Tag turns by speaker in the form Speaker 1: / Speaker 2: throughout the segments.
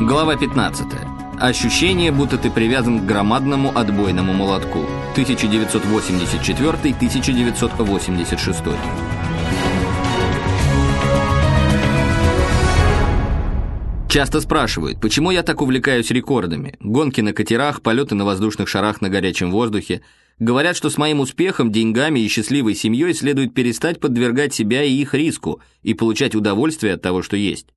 Speaker 1: Глава 15. Ощущение, будто ты привязан к громадному отбойному молотку. 1984-1986. Часто спрашивают, почему я так увлекаюсь рекордами. Гонки на катерах, полеты на воздушных шарах на горячем воздухе. Говорят, что с моим успехом, деньгами и счастливой семьей следует перестать подвергать себя и их риску и получать удовольствие от того, что есть.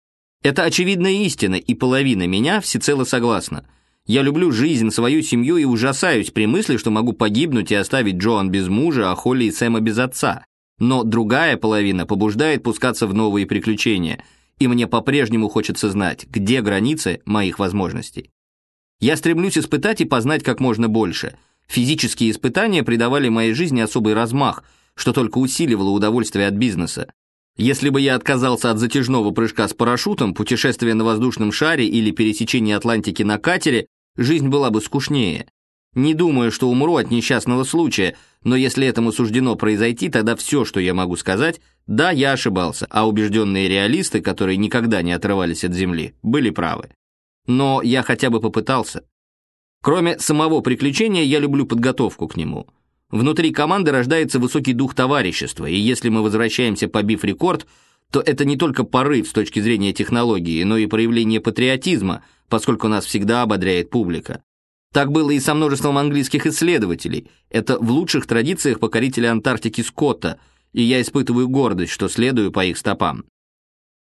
Speaker 1: Это очевидная истина, и половина меня всецело согласна. Я люблю жизнь, свою семью и ужасаюсь при мысли, что могу погибнуть и оставить Джоан без мужа, а Холли и Сэма без отца. Но другая половина побуждает пускаться в новые приключения, и мне по-прежнему хочется знать, где границы моих возможностей. Я стремлюсь испытать и познать как можно больше. Физические испытания придавали моей жизни особый размах, что только усиливало удовольствие от бизнеса. Если бы я отказался от затяжного прыжка с парашютом, путешествия на воздушном шаре или пересечения Атлантики на катере, жизнь была бы скучнее. Не думаю, что умру от несчастного случая, но если этому суждено произойти, тогда все, что я могу сказать, да, я ошибался, а убежденные реалисты, которые никогда не отрывались от земли, были правы. Но я хотя бы попытался. Кроме самого приключения, я люблю подготовку к нему – Внутри команды рождается высокий дух товарищества, и если мы возвращаемся, побив рекорд, то это не только порыв с точки зрения технологии, но и проявление патриотизма, поскольку нас всегда ободряет публика. Так было и со множеством английских исследователей. Это в лучших традициях покорителя Антарктики Скотта, и я испытываю гордость, что следую по их стопам.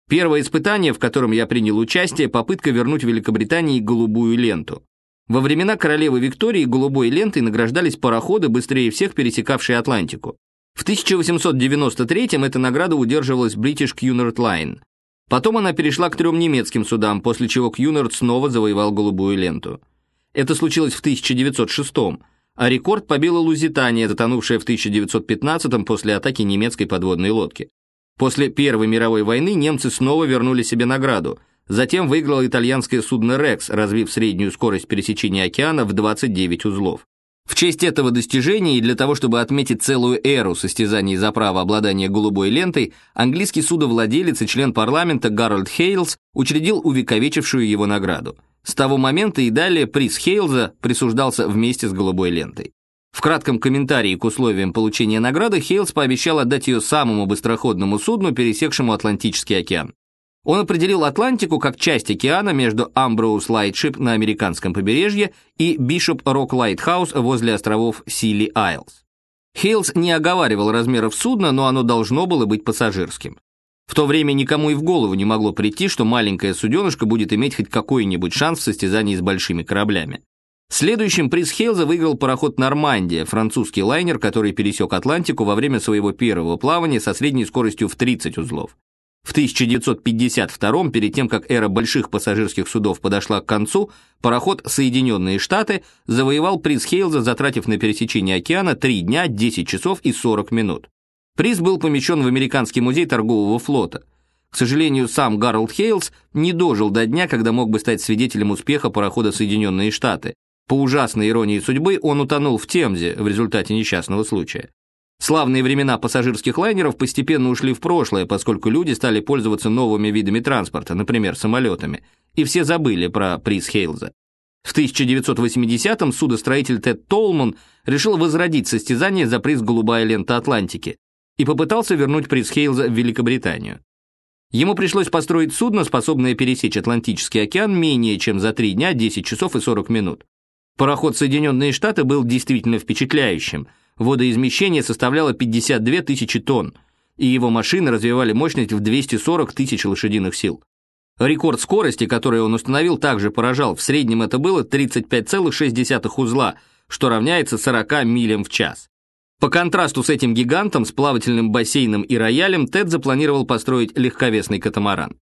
Speaker 1: Первое испытание, в котором я принял участие, попытка вернуть Великобритании голубую ленту. Во времена королевы Виктории голубой лентой награждались пароходы, быстрее всех пересекавшие Атлантику. В 1893-м эта награда удерживалась British Cunard Line. Потом она перешла к трем немецким судам, после чего Кьюнард снова завоевал голубую ленту. Это случилось в 1906-м, а рекорд побила Лузитания, затонувшая в 1915-м после атаки немецкой подводной лодки. После Первой мировой войны немцы снова вернули себе награду – Затем выиграл итальянское судно «Рекс», развив среднюю скорость пересечения океана в 29 узлов. В честь этого достижения и для того, чтобы отметить целую эру состязаний за право обладания голубой лентой, английский судовладелец и член парламента Гарольд Хейлс учредил увековечившую его награду. С того момента и далее приз Хейлза присуждался вместе с голубой лентой. В кратком комментарии к условиям получения награды Хейлс пообещал отдать ее самому быстроходному судну, пересекшему Атлантический океан. Он определил Атлантику как часть океана между Ambrose Lightship на американском побережье и Bishop Rock Lighthouse возле островов Scilly Isles. Хейлс не оговаривал размеров судна, но оно должно было быть пассажирским. В то время никому и в голову не могло прийти, что маленькое суденышко будет иметь хоть какой-нибудь шанс в состязании с большими кораблями. Следующим приз Хейлза выиграл пароход «Нормандия», французский лайнер, который пересек Атлантику во время своего первого плавания со средней скоростью в 30 узлов. В 1952 перед тем, как эра больших пассажирских судов подошла к концу, пароход «Соединенные Штаты» завоевал приз Хейлза, затратив на пересечение океана 3 дня, 10 часов и 40 минут. Приз был помещен в Американский музей торгового флота. К сожалению, сам Гарольд Хейлс не дожил до дня, когда мог бы стать свидетелем успеха парохода «Соединенные Штаты». По ужасной иронии судьбы он утонул в Темзе в результате несчастного случая. Славные времена пассажирских лайнеров постепенно ушли в прошлое, поскольку люди стали пользоваться новыми видами транспорта, например, самолетами, и все забыли про приз Хейлза. В 1980-м судостроитель Тед Толман решил возродить состязание за приз «Голубая лента Атлантики» и попытался вернуть приз Хейлза в Великобританию. Ему пришлось построить судно, способное пересечь Атлантический океан менее чем за 3 дня, 10 часов и 40 минут. Пароход «Соединенные Штаты» был действительно впечатляющим – водоизмещение составляло 52 тысячи тонн, и его машины развивали мощность в 240 тысяч лошадиных сил. Рекорд скорости, который он установил, также поражал. В среднем это было 35,6 узла, что равняется 40 милям в час. По контрасту с этим гигантом, с плавательным бассейном и роялем, Тед запланировал построить легковесный катамаран.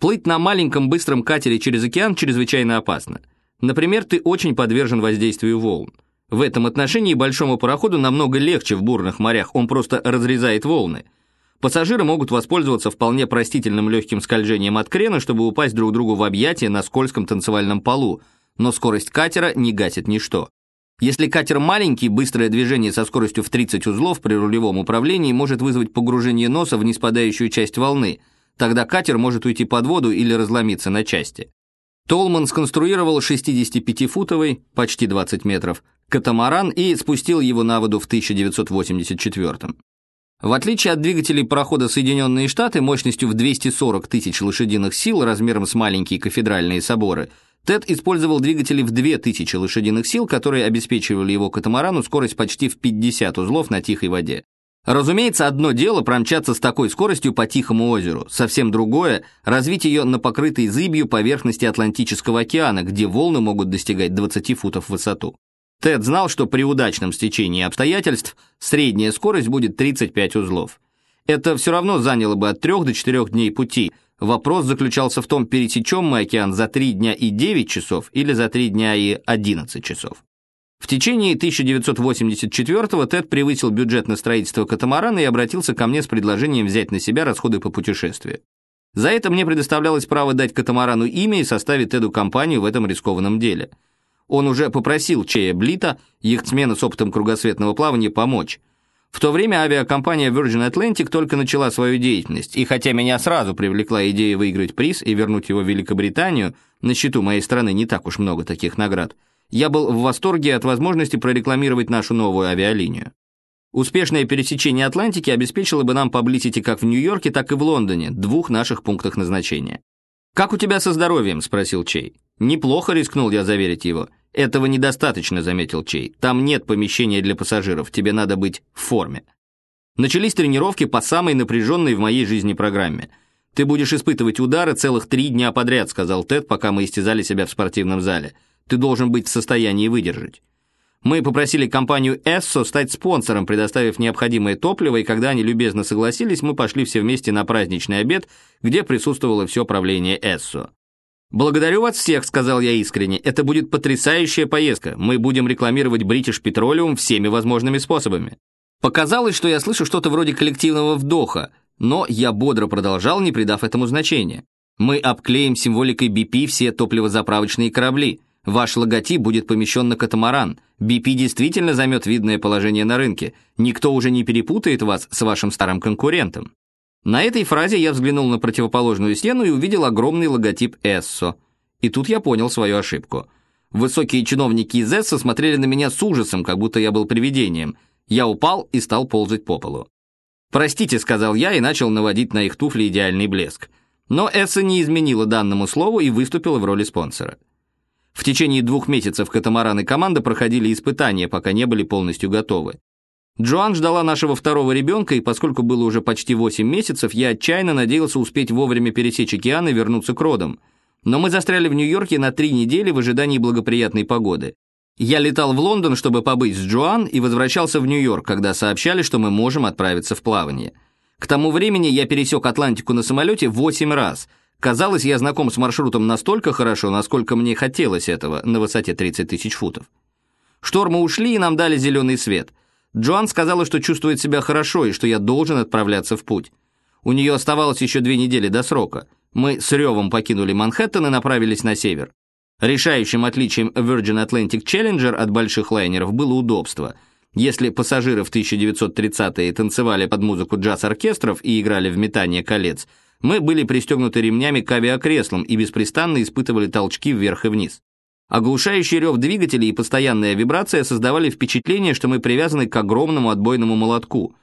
Speaker 1: Плыть на маленьком быстром катере через океан чрезвычайно опасно. Например, ты очень подвержен воздействию волн. В этом отношении большому пароходу намного легче в бурных морях, он просто разрезает волны. Пассажиры могут воспользоваться вполне простительным легким скольжением от крена, чтобы упасть друг другу в объятия на скользком танцевальном полу, но скорость катера не гасит ничто. Если катер маленький, быстрое движение со скоростью в 30 узлов при рулевом управлении может вызвать погружение носа в неспадающую часть волны, тогда катер может уйти под воду или разломиться на части. Толман сконструировал 65-футовый, почти 20 метров, катамаран и спустил его на воду в 1984 В отличие от двигателей парохода «Соединенные Штаты» мощностью в 240 тысяч лошадиных сил размером с маленькие кафедральные соборы, Тед использовал двигатели в 2000 лошадиных сил, которые обеспечивали его катамарану скорость почти в 50 узлов на тихой воде. Разумеется, одно дело промчаться с такой скоростью по Тихому озеру, совсем другое – развить ее на покрытой зыбью поверхности Атлантического океана, где волны могут достигать 20 футов в высоту. Тед знал, что при удачном стечении обстоятельств средняя скорость будет 35 узлов. Это все равно заняло бы от 3 до 4 дней пути. Вопрос заключался в том, пересечем мы океан за 3 дня и 9 часов или за 3 дня и 11 часов. В течение 1984-го Тед превысил бюджет на строительство катамарана и обратился ко мне с предложением взять на себя расходы по путешествию. За это мне предоставлялось право дать катамарану имя и составить Теду компанию в этом рискованном деле. Он уже попросил Чея Блита, яхтсмена с опытом кругосветного плавания, помочь. В то время авиакомпания Virgin Atlantic только начала свою деятельность, и хотя меня сразу привлекла идея выиграть приз и вернуть его в Великобританию, на счету моей страны не так уж много таких наград – я был в восторге от возможности прорекламировать нашу новую авиалинию. Успешное пересечение Атлантики обеспечило бы нам паблисити как в Нью-Йорке, так и в Лондоне, двух наших пунктах назначения. «Как у тебя со здоровьем?» – спросил Чей. «Неплохо», – рискнул я заверить его. «Этого недостаточно», – заметил Чей. «Там нет помещения для пассажиров, тебе надо быть в форме». Начались тренировки по самой напряженной в моей жизни программе. «Ты будешь испытывать удары целых три дня подряд», – сказал Тед, пока мы истязали себя в спортивном зале – ты должен быть в состоянии выдержать. Мы попросили компанию Esso стать спонсором, предоставив необходимое топливо, и когда они любезно согласились, мы пошли все вместе на праздничный обед, где присутствовало все правление Esso. «Благодарю вас всех», — сказал я искренне. «Это будет потрясающая поездка. Мы будем рекламировать British Petroleum всеми возможными способами». Показалось, что я слышу что-то вроде коллективного вдоха, но я бодро продолжал, не придав этому значения. Мы обклеим символикой BP все топливозаправочные корабли. Ваш логотип будет помещен на катамаран. BP действительно займет видное положение на рынке. Никто уже не перепутает вас с вашим старым конкурентом. На этой фразе я взглянул на противоположную стену и увидел огромный логотип Эссо. И тут я понял свою ошибку. Высокие чиновники из Эссо смотрели на меня с ужасом, как будто я был привидением. Я упал и стал ползать по полу. «Простите», — сказал я и начал наводить на их туфли идеальный блеск. Но Эссо не изменила данному слову и выступила в роли спонсора. В течение двух месяцев катамаран и команда проходили испытания, пока не были полностью готовы. Джоан ждала нашего второго ребенка, и поскольку было уже почти 8 месяцев, я отчаянно надеялся успеть вовремя пересечь океан и вернуться к родам. Но мы застряли в Нью-Йорке на три недели в ожидании благоприятной погоды. Я летал в Лондон, чтобы побыть с Джоан, и возвращался в Нью-Йорк, когда сообщали, что мы можем отправиться в плавание. К тому времени я пересек Атлантику на самолете 8 раз, Казалось, я знаком с маршрутом настолько хорошо, насколько мне хотелось этого на высоте 30 тысяч футов. Штормы ушли, и нам дали зеленый свет. Джоан сказала, что чувствует себя хорошо и что я должен отправляться в путь. У нее оставалось еще две недели до срока. Мы с ревом покинули Манхэттен и направились на север. Решающим отличием Virgin Atlantic Challenger от больших лайнеров было удобство. Если пассажиры в 1930-е танцевали под музыку джаз-оркестров и играли в метание колец – мы были пристегнуты ремнями к авиакреслам и беспрестанно испытывали толчки вверх и вниз. Оглушающий рев двигателей и постоянная вибрация создавали впечатление, что мы привязаны к огромному отбойному молотку.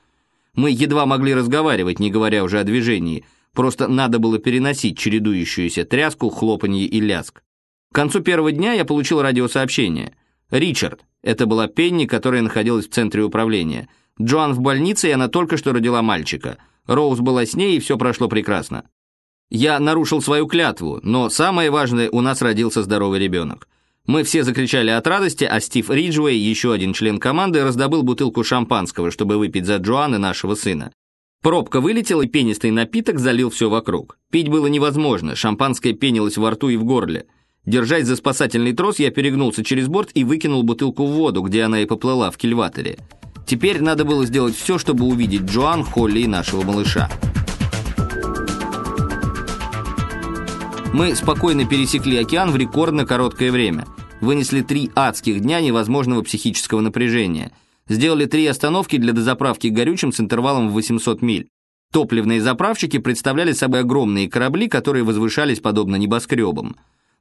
Speaker 1: Мы едва могли разговаривать, не говоря уже о движении, просто надо было переносить чередующуюся тряску, хлопанье и ляск. К концу первого дня я получил радиосообщение. «Ричард». Это была Пенни, которая находилась в центре управления. «Джоан в больнице, и она только что родила мальчика». Роуз была с ней, и все прошло прекрасно. Я нарушил свою клятву, но самое важное, у нас родился здоровый ребенок. Мы все закричали от радости, а Стив Риджуэй, еще один член команды, раздобыл бутылку шампанского, чтобы выпить за Джоан и нашего сына. Пробка вылетела, и пенистый напиток залил все вокруг. Пить было невозможно, шампанское пенилось во рту и в горле. Держась за спасательный трос, я перегнулся через борт и выкинул бутылку в воду, где она и поплыла в кильваторе. Теперь надо было сделать все, чтобы увидеть Джоан, Холли и нашего малыша. Мы спокойно пересекли океан в рекордно короткое время. Вынесли три адских дня невозможного психического напряжения. Сделали три остановки для дозаправки горючим с интервалом в 800 миль. Топливные заправщики представляли собой огромные корабли, которые возвышались подобно небоскребам.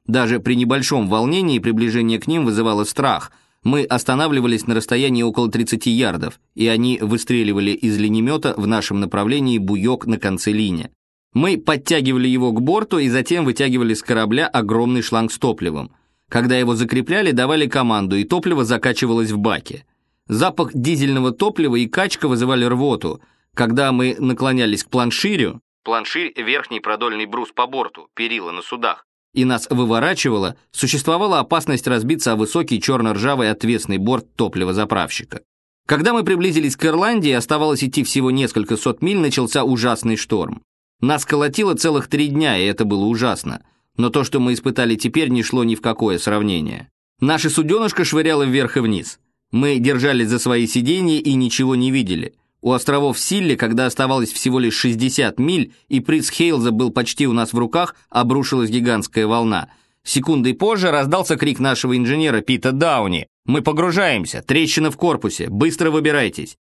Speaker 1: Даже при небольшом волнении приближение к ним вызывало страх. Мы останавливались на расстоянии около 30 ярдов, и они выстреливали из линемета в нашем направлении буек на конце линии. Мы подтягивали его к борту и затем вытягивали с корабля огромный шланг с топливом. Когда его закрепляли, давали команду, и топливо закачивалось в баке. Запах дизельного топлива и качка вызывали рвоту. Когда мы наклонялись к планширю, планширь – верхний продольный брус по борту, перила на судах, и нас выворачивало, существовала опасность разбиться о высокий черно-ржавый отвесный борт топливозаправщика. Когда мы приблизились к Ирландии, оставалось идти всего несколько сот миль, начался ужасный шторм. Нас колотило целых три дня, и это было ужасно. Но то, что мы испытали теперь, не шло ни в какое сравнение. Наше суденышко швыряло вверх и вниз. Мы держались за свои сиденья и ничего не видели. У островов Силли, когда оставалось всего лишь 60 миль, и приз Хейлза был почти у нас в руках, обрушилась гигантская волна. Секундой позже раздался крик нашего инженера Пита Дауни. «Мы погружаемся! Трещина в корпусе! Быстро выбирайтесь!»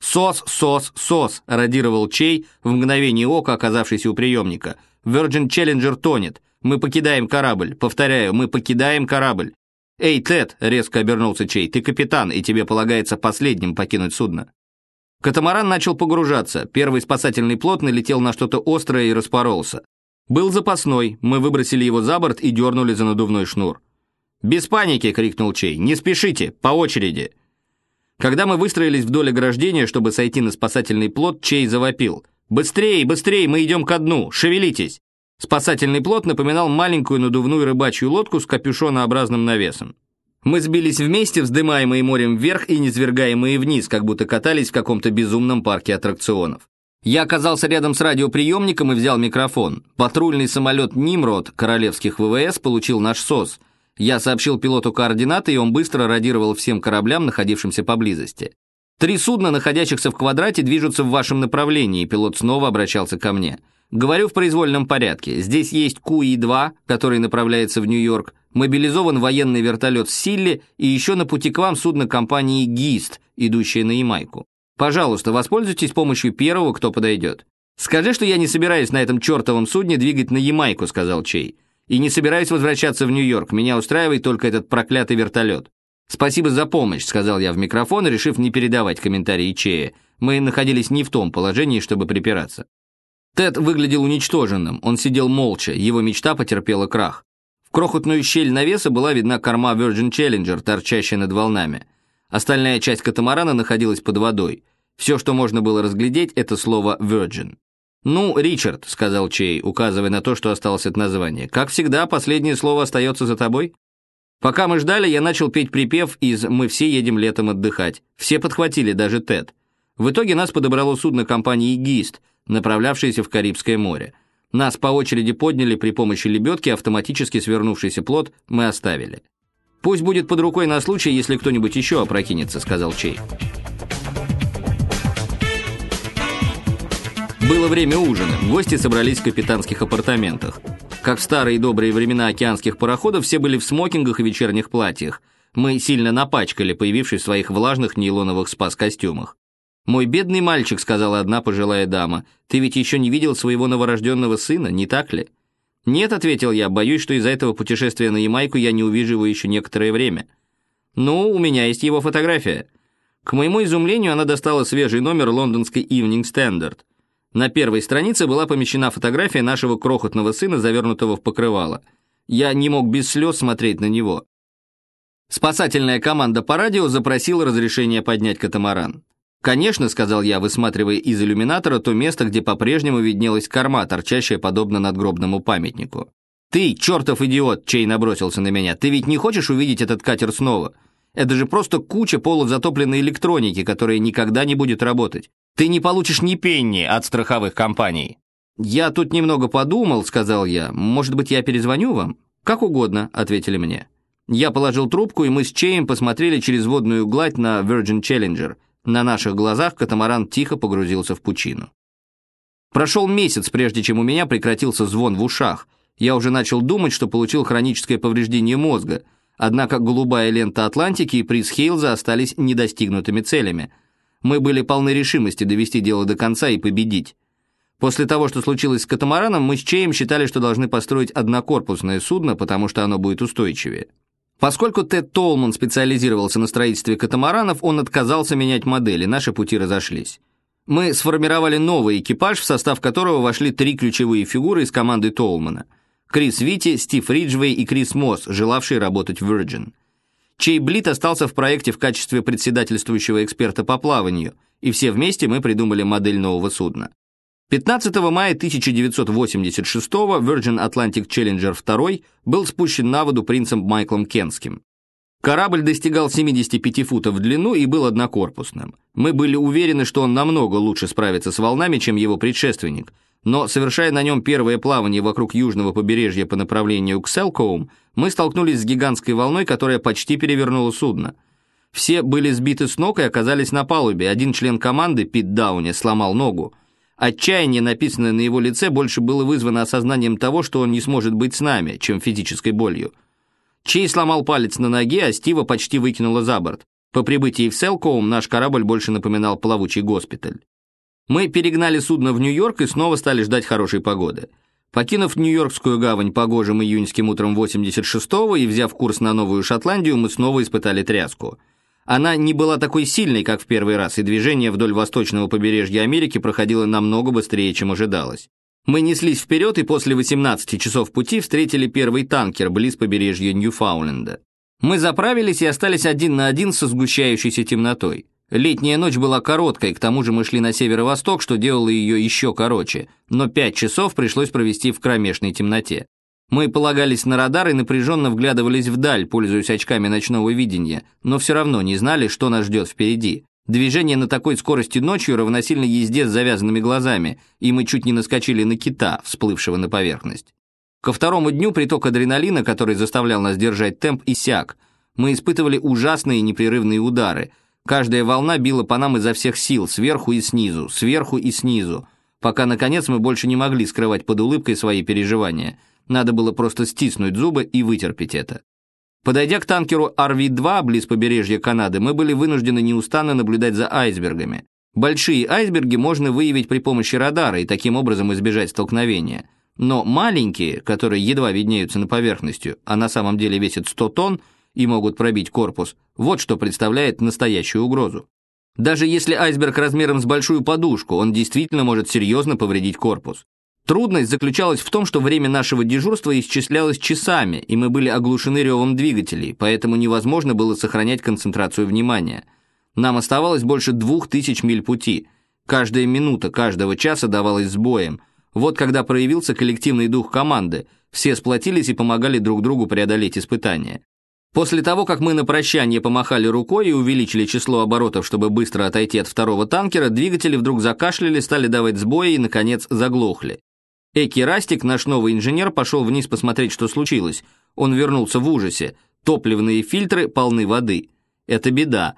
Speaker 1: «Сос, сос, сос!» – радировал Чей, в мгновение ока оказавшийся у приемника. «Virgin Challenger тонет. Мы покидаем корабль. Повторяю, мы покидаем корабль». «Эй, Тед!» – резко обернулся Чей. «Ты капитан, и тебе полагается последним покинуть судно». Катамаран начал погружаться. Первый спасательный плот налетел на что-то острое и распоролся. Был запасной, мы выбросили его за борт и дернули за надувной шнур. «Без паники!» – крикнул Чей. «Не спешите! По очереди!» Когда мы выстроились вдоль ограждения, чтобы сойти на спасательный плот, Чей завопил. «Быстрее, быстрее, мы идем ко дну! Шевелитесь!» Спасательный плот напоминал маленькую надувную рыбачью лодку с капюшонообразным навесом. Мы сбились вместе, вздымаемые морем вверх и низвергаемые вниз, как будто катались в каком-то безумном парке аттракционов. Я оказался рядом с радиоприемником и взял микрофон. Патрульный самолет «Нимрод» королевских ВВС получил наш СОС – я сообщил пилоту координаты, и он быстро радировал всем кораблям, находившимся поблизости. «Три судна, находящихся в квадрате, движутся в вашем направлении», пилот снова обращался ко мне. «Говорю в произвольном порядке. Здесь есть КУИ-2, который направляется в Нью-Йорк, мобилизован военный вертолет Силли и еще на пути к вам судно компании ГИСТ, идущее на Ямайку. Пожалуйста, воспользуйтесь помощью первого, кто подойдет». «Скажи, что я не собираюсь на этом чертовом судне двигать на Ямайку», сказал Чей. И не собираюсь возвращаться в Нью-Йорк, меня устраивает только этот проклятый вертолет. «Спасибо за помощь», — сказал я в микрофон, решив не передавать комментарии Чея. Мы находились не в том положении, чтобы припираться. Тед выглядел уничтоженным, он сидел молча, его мечта потерпела крах. В крохотную щель навеса была видна корма Virgin Challenger, торчащая над волнами. Остальная часть катамарана находилась под водой. Все, что можно было разглядеть, это слово «Virgin». «Ну, Ричард», — сказал Чей, указывая на то, что осталось от названия, «как всегда, последнее слово остается за тобой». Пока мы ждали, я начал петь припев из «Мы все едем летом отдыхать». Все подхватили, даже Тед. В итоге нас подобрало судно компании «Гист», направлявшееся в Карибское море. Нас по очереди подняли при помощи лебедки, автоматически свернувшийся плот мы оставили. «Пусть будет под рукой на случай, если кто-нибудь еще опрокинется», — сказал Чей. Было время ужина, гости собрались в капитанских апартаментах. Как в старые добрые времена океанских пароходов, все были в смокингах и вечерних платьях. Мы сильно напачкали, появившись в своих влажных нейлоновых спас-костюмах. «Мой бедный мальчик», — сказала одна пожилая дама, — «ты ведь еще не видел своего новорожденного сына, не так ли?» «Нет», — ответил я, — «боюсь, что из-за этого путешествия на Ямайку я не увижу его еще некоторое время». «Ну, у меня есть его фотография». К моему изумлению, она достала свежий номер лондонской Evening Standard. На первой странице была помещена фотография нашего крохотного сына, завернутого в покрывало. Я не мог без слез смотреть на него. Спасательная команда по радио запросила разрешение поднять катамаран. «Конечно», — сказал я, высматривая из иллюминатора то место, где по-прежнему виднелась корма, торчащая подобно надгробному памятнику. «Ты, чертов идиот!» — Чей набросился на меня. «Ты ведь не хочешь увидеть этот катер снова? Это же просто куча полузатопленной электроники, которая никогда не будет работать. Ты не получишь ни пенни от страховых компаний». «Я тут немного подумал», — сказал я. «Может быть, я перезвоню вам?» «Как угодно», — ответили мне. Я положил трубку, и мы с Чеем посмотрели через водную гладь на Virgin Challenger. На наших глазах катамаран тихо погрузился в пучину. Прошел месяц, прежде чем у меня прекратился звон в ушах. Я уже начал думать, что получил хроническое повреждение мозга. Однако голубая лента Атлантики и приз Хейлза остались недостигнутыми целями — мы были полны решимости довести дело до конца и победить. После того, что случилось с катамараном, мы с Чеем считали, что должны построить однокорпусное судно, потому что оно будет устойчивее. Поскольку Тед Толман специализировался на строительстве катамаранов, он отказался менять модели, наши пути разошлись. Мы сформировали новый экипаж, в состав которого вошли три ключевые фигуры из команды Толмана. Крис Вити, Стив Риджвей и Крис Мосс, желавшие работать в Virgin. Чей Блит остался в проекте в качестве председательствующего эксперта по плаванию, и все вместе мы придумали модель нового судна. 15 мая 1986 Virgin Atlantic Challenger 2 был спущен на воду принцем Майклом Кенским. Корабль достигал 75 футов в длину и был однокорпусным. Мы были уверены, что он намного лучше справится с волнами, чем его предшественник, но, совершая на нем первое плавание вокруг южного побережья по направлению к Селкоум, мы столкнулись с гигантской волной, которая почти перевернула судно. Все были сбиты с ног и оказались на палубе. Один член команды, Пит Дауни, сломал ногу. Отчаяние, написанное на его лице, больше было вызвано осознанием того, что он не сможет быть с нами, чем физической болью. Чей сломал палец на ноге, а Стива почти выкинуло за борт. По прибытии в Селкоум наш корабль больше напоминал плавучий госпиталь. Мы перегнали судно в Нью-Йорк и снова стали ждать хорошей погоды. Покинув Нью-Йоркскую гавань погожим июньским утром 86-го и взяв курс на Новую Шотландию, мы снова испытали тряску – она не была такой сильной, как в первый раз, и движение вдоль восточного побережья Америки проходило намного быстрее, чем ожидалось. Мы неслись вперед и после 18 часов пути встретили первый танкер близ побережья Ньюфаундленда. Мы заправились и остались один на один со сгущающейся темнотой. Летняя ночь была короткой, к тому же мы шли на северо-восток, что делало ее еще короче, но пять часов пришлось провести в кромешной темноте. Мы полагались на радар и напряженно вглядывались вдаль, пользуясь очками ночного видения, но все равно не знали, что нас ждет впереди. Движение на такой скорости ночью равносильно езде с завязанными глазами, и мы чуть не наскочили на кита, всплывшего на поверхность. Ко второму дню приток адреналина, который заставлял нас держать темп, иссяк. Мы испытывали ужасные непрерывные удары. Каждая волна била по нам изо всех сил, сверху и снизу, сверху и снизу, пока, наконец, мы больше не могли скрывать под улыбкой свои переживания – надо было просто стиснуть зубы и вытерпеть это. Подойдя к танкеру RV-2 близ побережья Канады, мы были вынуждены неустанно наблюдать за айсбергами. Большие айсберги можно выявить при помощи радара и таким образом избежать столкновения. Но маленькие, которые едва виднеются на поверхности, а на самом деле весят 100 тонн и могут пробить корпус, вот что представляет настоящую угрозу. Даже если айсберг размером с большую подушку, он действительно может серьезно повредить корпус. Трудность заключалась в том, что время нашего дежурства исчислялось часами, и мы были оглушены ревом двигателей, поэтому невозможно было сохранять концентрацию внимания. Нам оставалось больше двух тысяч миль пути. Каждая минута каждого часа давалась сбоем. Вот когда проявился коллективный дух команды, все сплотились и помогали друг другу преодолеть испытания. После того, как мы на прощание помахали рукой и увеличили число оборотов, чтобы быстро отойти от второго танкера, двигатели вдруг закашляли, стали давать сбои и, наконец, заглохли. Эки Растик, наш новый инженер, пошел вниз посмотреть, что случилось. Он вернулся в ужасе. Топливные фильтры полны воды. Это беда.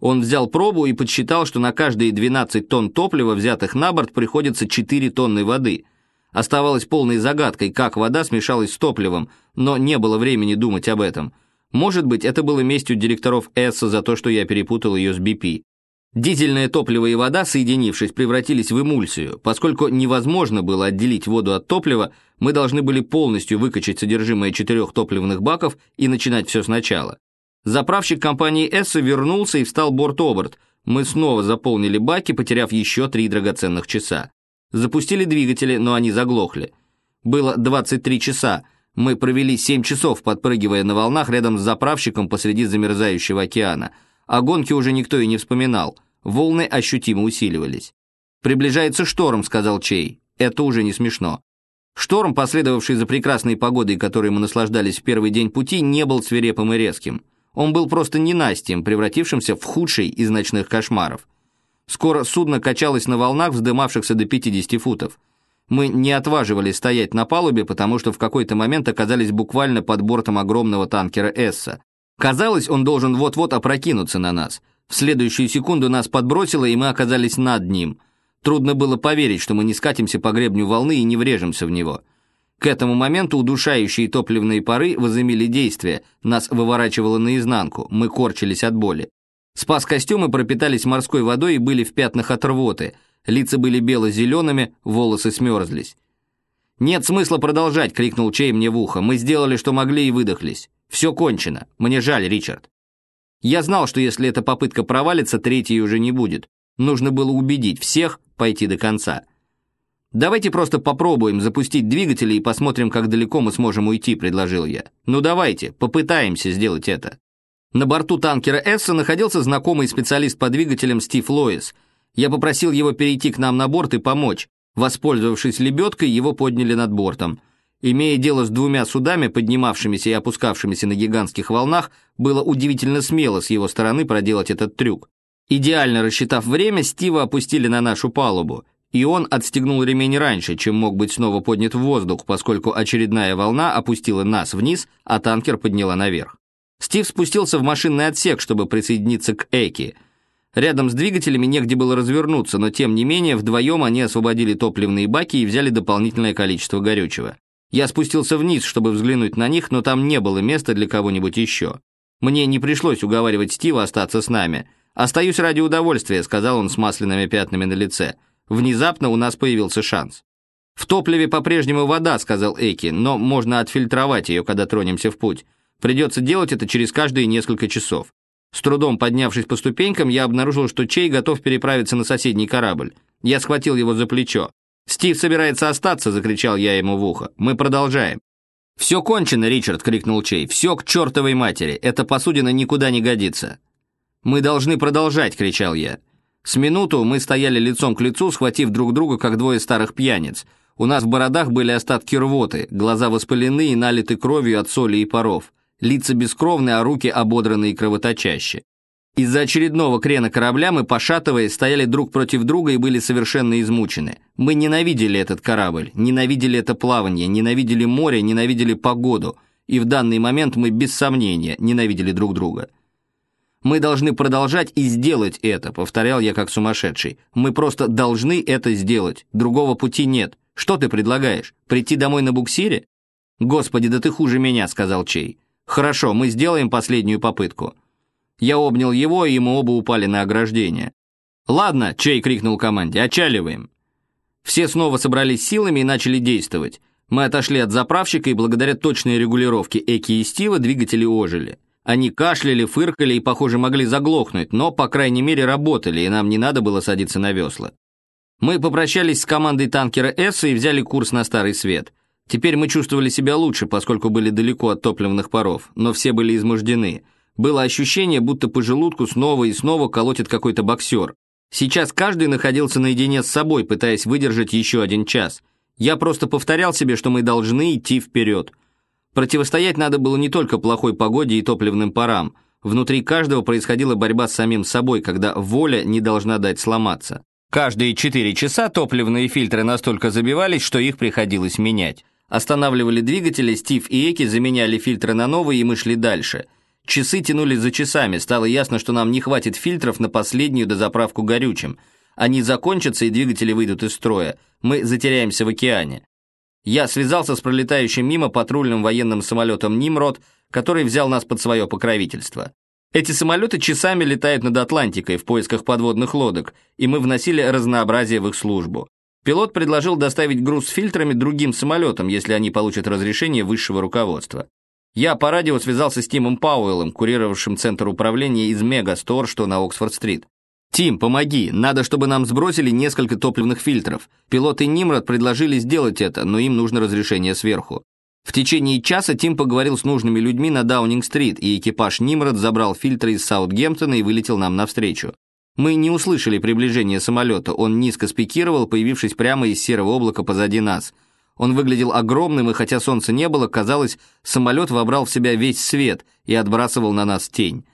Speaker 1: Он взял пробу и подсчитал, что на каждые 12 тонн топлива, взятых на борт, приходится 4 тонны воды. Оставалось полной загадкой, как вода смешалась с топливом, но не было времени думать об этом. Может быть, это было местью директоров Эсса за то, что я перепутал ее с BP. Дизельное топливо и вода, соединившись, превратились в эмульсию. Поскольку невозможно было отделить воду от топлива, мы должны были полностью выкачать содержимое четырех топливных баков и начинать все сначала. Заправщик компании «Эсса» вернулся и встал борт-оборт. Мы снова заполнили баки, потеряв еще три драгоценных часа. Запустили двигатели, но они заглохли. Было 23 часа. Мы провели 7 часов, подпрыгивая на волнах рядом с заправщиком посреди замерзающего океана – о гонке уже никто и не вспоминал. Волны ощутимо усиливались. «Приближается шторм», — сказал Чей. «Это уже не смешно». Шторм, последовавший за прекрасной погодой, которой мы наслаждались в первый день пути, не был свирепым и резким. Он был просто ненастьем, превратившимся в худший из ночных кошмаров. Скоро судно качалось на волнах, вздымавшихся до 50 футов. Мы не отваживались стоять на палубе, потому что в какой-то момент оказались буквально под бортом огромного танкера «Эсса». Казалось, он должен вот-вот опрокинуться на нас. В следующую секунду нас подбросило, и мы оказались над ним. Трудно было поверить, что мы не скатимся по гребню волны и не врежемся в него. К этому моменту удушающие топливные пары возымели действие, нас выворачивало наизнанку, мы корчились от боли. Спас-костюмы пропитались морской водой и были в пятнах от рвоты. Лица были бело-зелеными, волосы смерзлись. «Нет смысла продолжать!» — крикнул Чей мне в ухо. «Мы сделали, что могли, и выдохлись. Все кончено. Мне жаль, Ричард». Я знал, что если эта попытка провалится, третьей уже не будет. Нужно было убедить всех пойти до конца. «Давайте просто попробуем запустить двигатели и посмотрим, как далеко мы сможем уйти», — предложил я. «Ну давайте, попытаемся сделать это». На борту танкера «Эсса» находился знакомый специалист по двигателям Стив Лоис. Я попросил его перейти к нам на борт и помочь. Воспользовавшись лебедкой, его подняли над бортом. Имея дело с двумя судами, поднимавшимися и опускавшимися на гигантских волнах, было удивительно смело с его стороны проделать этот трюк. Идеально рассчитав время, Стива опустили на нашу палубу и он отстегнул ремень раньше, чем мог быть снова поднят в воздух, поскольку очередная волна опустила нас вниз, а танкер подняла наверх. Стив спустился в машинный отсек, чтобы присоединиться к Эки. Рядом с двигателями негде было развернуться, но тем не менее вдвоем они освободили топливные баки и взяли дополнительное количество горючего. Я спустился вниз, чтобы взглянуть на них, но там не было места для кого-нибудь еще. Мне не пришлось уговаривать Стива остаться с нами. «Остаюсь ради удовольствия», — сказал он с масляными пятнами на лице. Внезапно у нас появился шанс. «В топливе по-прежнему вода», — сказал Эки, «но можно отфильтровать ее, когда тронемся в путь. Придется делать это через каждые несколько часов». С трудом поднявшись по ступенькам, я обнаружил, что Чей готов переправиться на соседний корабль. Я схватил его за плечо. «Стив собирается остаться», — закричал я ему в ухо. «Мы продолжаем». «Все кончено, Ричард!» — крикнул Чей. «Все к чертовой матери! Эта посудина никуда не годится!» «Мы должны продолжать!» — кричал я. С минуту мы стояли лицом к лицу, схватив друг друга, как двое старых пьяниц. У нас в бородах были остатки рвоты, глаза воспалены и налиты кровью от соли и паров. Лица бескровные, а руки ободранные и кровоточащие. Из-за очередного крена корабля мы, пошатываясь, стояли друг против друга и были совершенно измучены. Мы ненавидели этот корабль, ненавидели это плавание, ненавидели море, ненавидели погоду. И в данный момент мы, без сомнения, ненавидели друг друга. Мы должны продолжать и сделать это, повторял я как сумасшедший. Мы просто должны это сделать. Другого пути нет. Что ты предлагаешь? Прийти домой на буксире? Господи, да ты хуже меня, сказал Чей. Хорошо, мы сделаем последнюю попытку. Я обнял его, и мы оба упали на ограждение. «Ладно», — Чей крикнул команде, — «очаливаем». Все снова собрались силами и начали действовать. Мы отошли от заправщика, и благодаря точной регулировке Эки и Стива двигатели ожили. Они кашляли, фыркали и, похоже, могли заглохнуть, но, по крайней мере, работали, и нам не надо было садиться на весла. Мы попрощались с командой танкера «Эсса» и взяли курс на Старый Свет. Теперь мы чувствовали себя лучше, поскольку были далеко от топливных паров, но все были измождены. Было ощущение, будто по желудку снова и снова колотит какой-то боксер. Сейчас каждый находился наедине с собой, пытаясь выдержать еще один час. Я просто повторял себе, что мы должны идти вперед. Противостоять надо было не только плохой погоде и топливным парам. Внутри каждого происходила борьба с самим собой, когда воля не должна дать сломаться. Каждые 4 часа топливные фильтры настолько забивались, что их приходилось менять. Останавливали двигатели, Стив и Эки заменяли фильтры на новые, и мы шли дальше. Часы тянулись за часами, стало ясно, что нам не хватит фильтров на последнюю дозаправку горючим. Они закончатся, и двигатели выйдут из строя. Мы затеряемся в океане. Я связался с пролетающим мимо патрульным военным самолетом «Нимрод», который взял нас под свое покровительство. Эти самолеты часами летают над Атлантикой в поисках подводных лодок, и мы вносили разнообразие в их службу. Пилот предложил доставить груз с фильтрами другим самолетам, если они получат разрешение высшего руководства. Я по радио связался с Тимом Пауэллом, курировавшим центр управления из Мегастор, что на Оксфорд-стрит. «Тим, помоги, надо, чтобы нам сбросили несколько топливных фильтров. Пилоты Нимрод предложили сделать это, но им нужно разрешение сверху». В течение часа Тим поговорил с нужными людьми на Даунинг-стрит, и экипаж Нимрод забрал фильтры из Саутгемптона и вылетел нам навстречу. Мы не услышали приближения самолета, он низко спикировал, появившись прямо из серого облака позади нас. Он выглядел огромным, и хотя солнца не было, казалось, самолет вобрал в себя весь свет и отбрасывал на нас тень.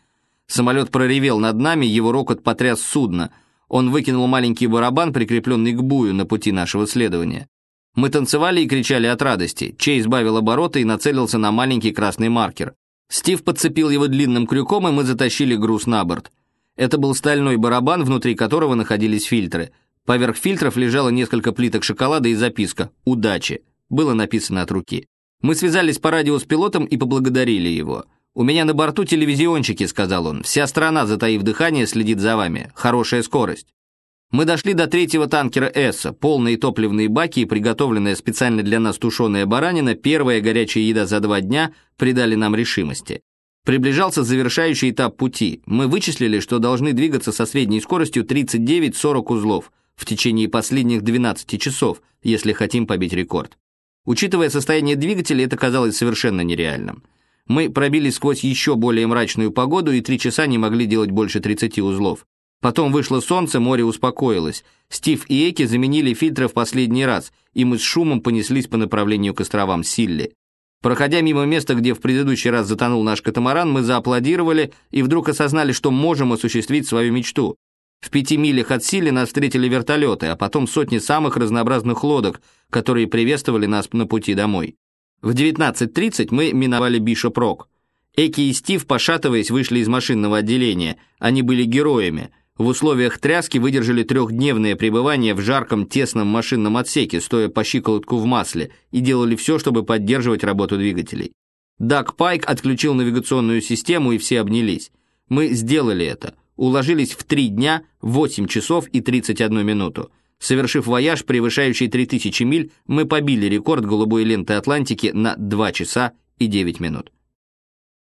Speaker 1: Самолет проревел над нами, его рокот потряс судно. Он выкинул маленький барабан, прикрепленный к бую на пути нашего следования. Мы танцевали и кричали от радости. Чей сбавил обороты и нацелился на маленький красный маркер. Стив подцепил его длинным крюком, и мы затащили груз на борт. Это был стальной барабан, внутри которого находились фильтры. Поверх фильтров лежало несколько плиток шоколада и записка «Удачи». Было написано от руки. Мы связались по радио с пилотом и поблагодарили его. «У меня на борту телевизиончики», — сказал он. «Вся страна, затаив дыхание, следит за вами. Хорошая скорость». Мы дошли до третьего танкера «Эсса», полные топливные баки и приготовленная специально для нас тушеная баранина, первая горячая еда за два дня, придали нам решимости. Приближался завершающий этап пути. Мы вычислили, что должны двигаться со средней скоростью 39-40 узлов в течение последних 12 часов, если хотим побить рекорд. Учитывая состояние двигателя, это казалось совершенно нереальным. Мы пробились сквозь еще более мрачную погоду и три часа не могли делать больше 30 узлов. Потом вышло солнце, море успокоилось. Стив и Эки заменили фильтры в последний раз, и мы с шумом понеслись по направлению к островам Силли. Проходя мимо места, где в предыдущий раз затонул наш катамаран, мы зааплодировали и вдруг осознали, что можем осуществить свою мечту. В пяти милях от Силли нас встретили вертолеты, а потом сотни самых разнообразных лодок, которые приветствовали нас на пути домой. В 19.30 мы миновали Бишоп-Рок. Эки и Стив, пошатываясь, вышли из машинного отделения. Они были героями – в условиях тряски выдержали трехдневное пребывание в жарком тесном машинном отсеке, стоя по щиколотку в масле, и делали все, чтобы поддерживать работу двигателей. Даг Пайк отключил навигационную систему, и все обнялись. Мы сделали это. Уложились в 3 дня, 8 часов и 31 минуту. Совершив вояж, превышающий 3000 миль, мы побили рекорд голубой ленты Атлантики на 2 часа и 9 минут.